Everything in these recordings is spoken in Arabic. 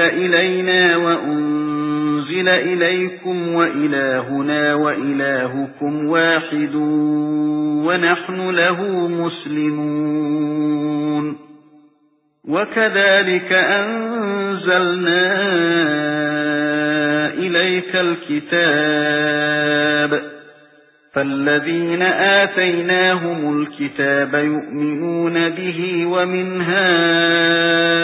إلينا وأنزل إليكم وإلهنا وإلهكم واحد ونحن له مسلمون. وكذلك أنزلنا إليك الكتاب. فالذين آتيناهم الكتاب يؤمنون به ومن هؤلاء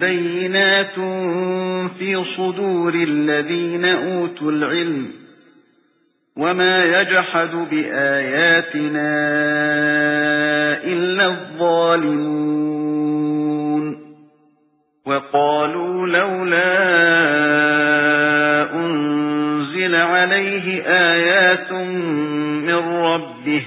بَيِّنَاتٌ فِي صُدُورِ الَّذِينَ أُوتُوا الْعِلْمَ وَمَا يَجْحَدُ بِآيَاتِنَا إِلَّا الظَّالِمُونَ وَقَالُوا لَوْلَا عليه آيات من ربه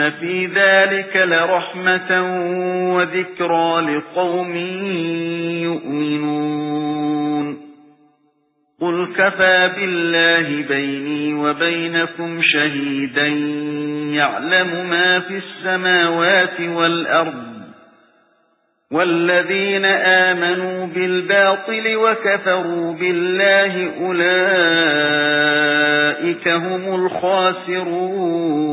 إِنَّ فِي ذَلِكَ لَرَحْمَةً وَذِكْرَى لِقَوْمٍ يُؤْمِنُونَ قُلْ كَفَى بِاللَّهِ بَيْنِي وَبَيْنَكُمْ شَهِيدًا يَعْلَمُ مَا فِي السَّمَاوَاتِ وَالْأَرْضِ وَالَّذِينَ آمَنُوا بِالْبَاطِلِ وَكَفَرُوا بِاللَّهِ أُولَئِكَ هُمُ الْخَاسِرُونَ